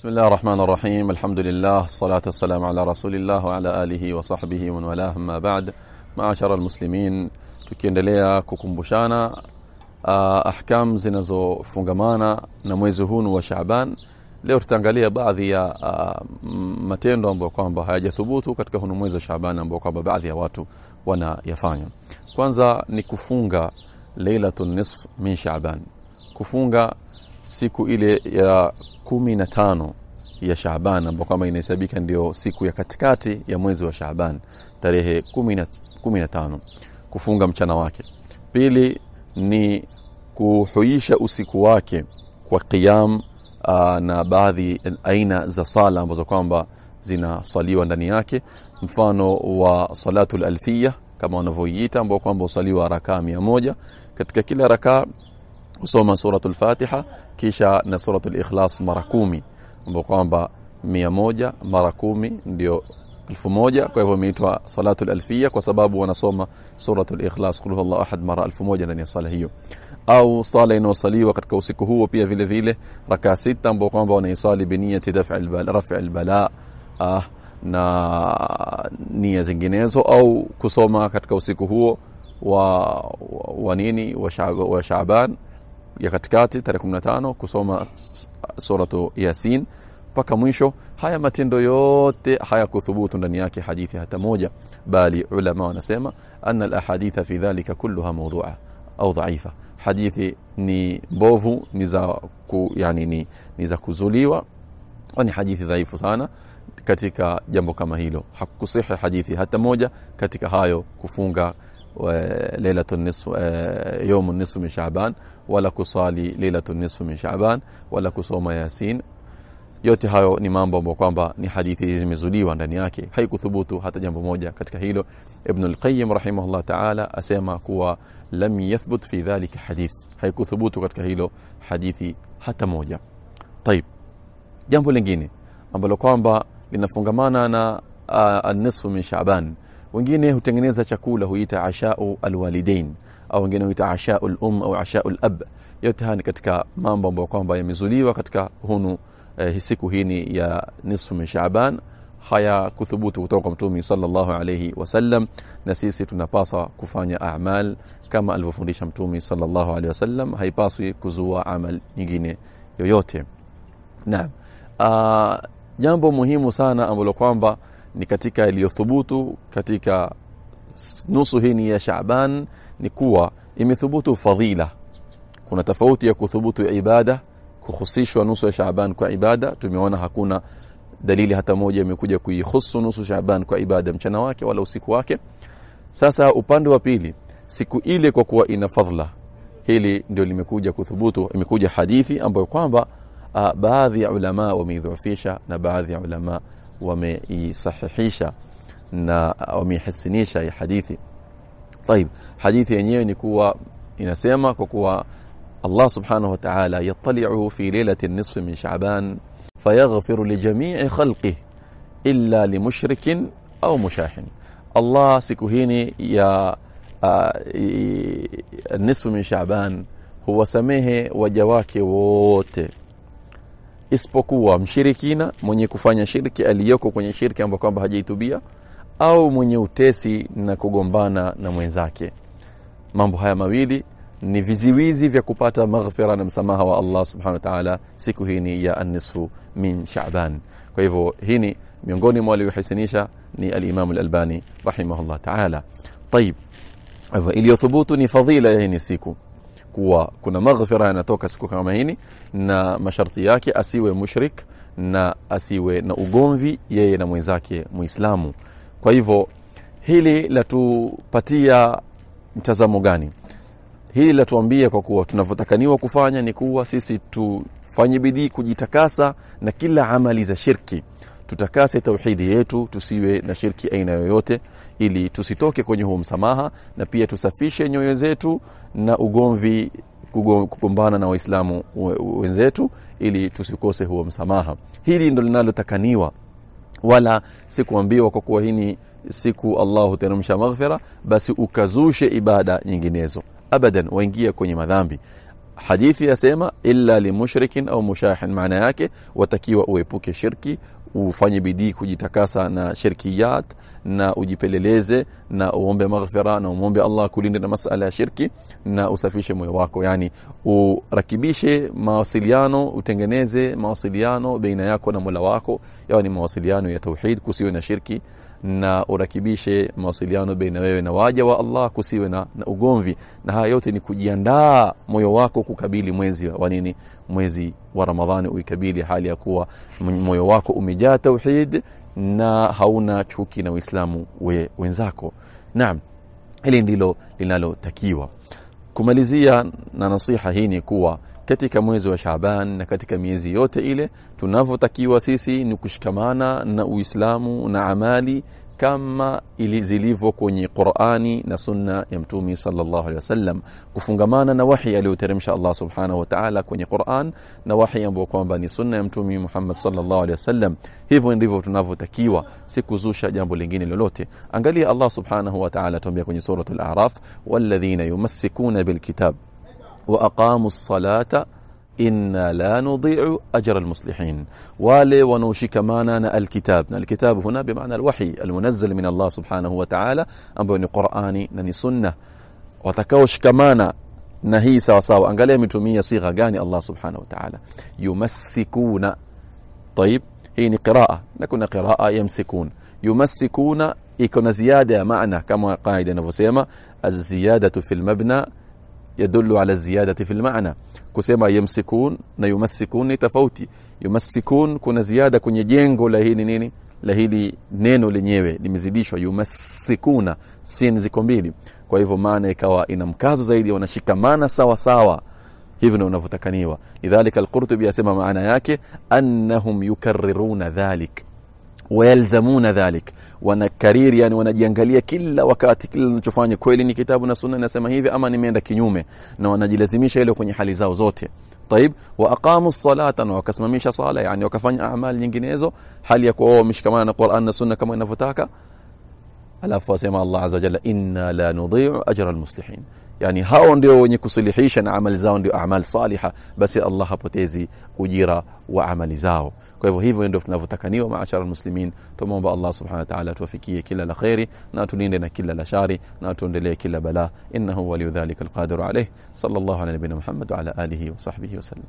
بسم الله الرحمن الرحيم الحمد لله الصلاة والسلام على رسول الله وعلى آله وصحبه ومن والاه ما بعد معاشر المسلمين tukiendelea kukumbushana uh, ahkam zinazofungamana na mwezi huu wa Shaaban leo tutaangalia baadhi ya uh, matendo ambayo kwamba hayajathubutu katika huu mwezi wa Shaaban ambayo kwamba baadhi ya watu wanayafanya kwanza ni kufunga lailatun nisf min Shaaban kufunga siku ile ya kumi na tano ya Shaaban ambayo kama inahesabika ndio siku ya katikati ya mwezi wa Shaaban tarehe kumi na tano kufunga mchana wake. Pili ni kuhuisha usiku wake kwa qiyam na baadhi aina za sala ambazo kwamba zinasaliwa ndani yake. Mfano wa salatu alfiyah kama wanavyoiita ambao kwamba usaliwa rakaa moja. Katika kila rakaa kusoma suratul Fatiha kisha na suratul Ikhlas mara kumi ambapo kwamba mia moja mara kumi ndio elfu moja. Kwa hivyo imeitwa salatul alfia kwa sababu wanasoma suratul Ikhlas qul huwallahu ahad mara elfu moja ndani ya sala hiyo. Au sala inayosaliwa katika usiku huo pia vile vile rakaa sita ambao kwamba wanaisali biniyati daf'il albala raf'il bala ah, na nia zinginezo au kusoma katika usiku huo wa, wa, wa nini wa, sha, wa Shaaban ya katikati tarehe 15 kusoma suratu Yasin mpaka mwisho. Haya matendo yote hayakuthubutu ndani yake hadithi hata moja bali ulama wanasema anna alahaditha fi dhalika kulluha mawdu'a au dhaifa. Hadithi ni mbovu ni za ku, yani ni, ni za kuzuliwa au ni hadithi dhaifu sana katika jambo kama hilo. Hakusihi hadithi hata moja katika hayo kufunga lailatun nisf yawm nisf min shaaban wala kusali lailatun nisf min shaaban wala kusoma yasin yote hayo ni mambo ambayo kwamba ni hadithi zimezuliwa ndani yake haikuthubutu hata jambo moja katika hilo ibn al-qayyim rahimahullah ta'ala asema kuwa lam yathbut fi dhalika hadith haikuthubutu katika hilo hadithi hata moja طيب jambo lingine ambalo kwamba linafungamana na uh, an-nisfu min shaaban wengine hutengeneza chakula huita ashau alwalidain au wengine huita ashau alum au ashau al-ab. Yote haya katika mambo ambayo kwamba yamezuliwa katika hunu eh, siku hii ya nisfu min Shaaban haya kuthubutu kutoka kwa Mtume sallallahu alayhi wasallam na sisi tunapaswa kufanya amal kama alivyofundisha Mtume sallallahu alayhi wasallam haipaswi kuzua amal nyingine yoyote. Naam. Uh, jambo muhimu sana ambalo kwamba ni katika iliyothubutu katika nusu hii ya Shaaban ni kuwa imethubutu fadhila. Kuna tofauti ya kuthubutu ibada kuhusishwa nusu ya Shaaban kwa ibada. Tumeona hakuna dalili hata moja imekuja kuihusu nusu Shaaban kwa ibada mchana wake wala usiku wake. Sasa upande wa pili siku ile kwa kuwa ina fadhila hili ndio limekuja kuthubutu imekuja hadithi ambayo kwamba uh, baadhi ya ulama wameidhoofisha na baadhi ya ulama وما wameisahihisha na wameihasinisha ya hadithi طيب حديثي حديث يعني, يعني نكوى إنسيما كوكوى الله سبحانه وتعالى يطلع في ليلة النصف من شعبان فيغفر لجميع خلقه إلا لمشرك أو مشاحن الله سكهيني يا آه، النصف من شعبان هو سميه وجواكي ووتي isipokuwa mshirikina mwenye kufanya shirki aliyoko kwenye shirki ambayo kwamba hajaitubia au mwenye utesi na kugombana na mwenzake. Mambo haya mawili ni viziwizi vya kupata maghfira na msamaha wa Allah subhanahu wa ta'ala siku hii ya anisfu min shaban Kwa hivyo hii ni miongoni mwa waliohisinisha ni al-Imam al-Albani rahimahullah ta'ala. Tayib, iliyothubutu ni fadhila ya hii siku kuwa kuna maghfira yanatoka siku kama hini, na masharti yake asiwe mushrik na asiwe na ugomvi yeye na mwenzake muislamu. Kwa hivyo hili latupatia mtazamo gani? Hili latuambia kwa kuwa tunavyotakaniwa kufanya ni kuwa sisi tufanye bidii kujitakasa na kila amali za shirki tutakase tauhidi yetu tusiwe na shirki aina yoyote ili tusitoke kwenye huo msamaha na pia tusafishe nyoyo zetu na ugomvi kugombana na waislamu wenzetu ili tusikose huo msamaha. Hili ndo linalotakaniwa. Wala sikuambiwa kwa kuwa hii ni siku Allah huteremsha maghfira basi ukazushe ibada nyinginezo. Abadan waingia kwenye madhambi. Hadithi yasema illa limushrikin au mushahin maana yake watakiwa uepuke shirki ufanye bidii kujitakasa na shirkiyat na ujipeleleze na uombe maghfira na uombe Allah kulinde na masala ya shirki na usafishe moyo wako. Yani urakibishe mawasiliano utengeneze mawasiliano baina yako na Mola wako. Yaani mawasiliano ya tauhid kusiwe na shirki na urakibishe mawasiliano baina wewe na waja wa Allah kusiwe na, na ugomvi. Na haya yote ni kujiandaa moyo wako kukabili mwezi wa nini? Mwezi wa Ramadhani uikabili hali ya kuwa moyo wako umejaa tauhid na hauna chuki na Uislamu we, wenzako. Naam hili ndilo linalotakiwa. Kumalizia na nasiha hii ni kuwa katika mwezi wa Shaaban na katika miezi yote ile tunavyotakiwa sisi ni kushikamana na Uislamu na amali kama ili zilivyo kwenye Qur'ani na sunna ya Mtume sallallahu alaihi wasallam. Kufungamana na wahi aliyoteremsha Allah subhanahu wa ta'ala kwenye Qur'an na wahi ambao kwamba ni sunna ya Mtume Muhammad sallallahu alaihi wasallam. Hivyo ndivyo tunavyotakiwa si kuzusha jambo lingine lolote. Angalia Allah subhanahu wa ta'ala tuambia kwenye suratul a'raf walladhina yumassikuna bilkitab وأقاموا الصلاة إنا لا نضيع أجر المصلحين. والي ونوشك ما الكتاب. الكتاب هنا بمعنى الوحي المنزل من الله سبحانه وتعالى. أم بني قرآن نني سنة. وتكوش كمانا نهي سواساو أن قال يمتمي صيغة قاني الله سبحانه وتعالى. يمسكون. طيب هي قراءة. نكون قراءة يمسكون. يمسكون يكون زيادة معنى كما قاعدة نفسيما. الزيادة في المبنى يدل على الزيادة في المعنى. كسيما يمسكون نا يمسكون نتفوتي يمسكون كنا زيادة كن يجينغو لهي نيني لهي لي نينو لنيوي. لمزيديشو يمسكون سين زي كمبيلي كوا هيفو معنى كوا إنا مكازو زايدي ونشيكا معنى سوا سوا هيفنو نفتكنيوا لذلك القرطب يسمى معنى ياكي أنهم يكررون ذلك wayalzamuna dhalik, wanakariri yani, wanajiangalia kila wakati, kila wanachofanya kweli ni kitabu na sunna inasema hivi ama nimeenda kinyume, na wanajilazimisha ile kwenye hali zao zote. Taib, wa aqamu salata, na wakasimamisha sala, yani wakafanya amali nyinginezo, hali ya kuwa wameshikamana na Qur'an na sunna kama inavyotaka. Alafu Allah azza jalla inna la nudhi'u ajra almuslihin yani hao ndio wenye kusilihisha na amali zao ndio amali saliha basi Allah hapotezi ujira wa amali zao kwa hivyo hivyo ndio tunavyotakaniwa maashara almuslimin tumomba Allah subhanahu wa ta'ala tuwafikie kila la khairi na tulinde na kila la shari na tuendelee kila bala innahu waliyudhalika alqadiru alayh sallallahu ala nabiyina muhammad wa ala alihi wa sahbihi wa sallam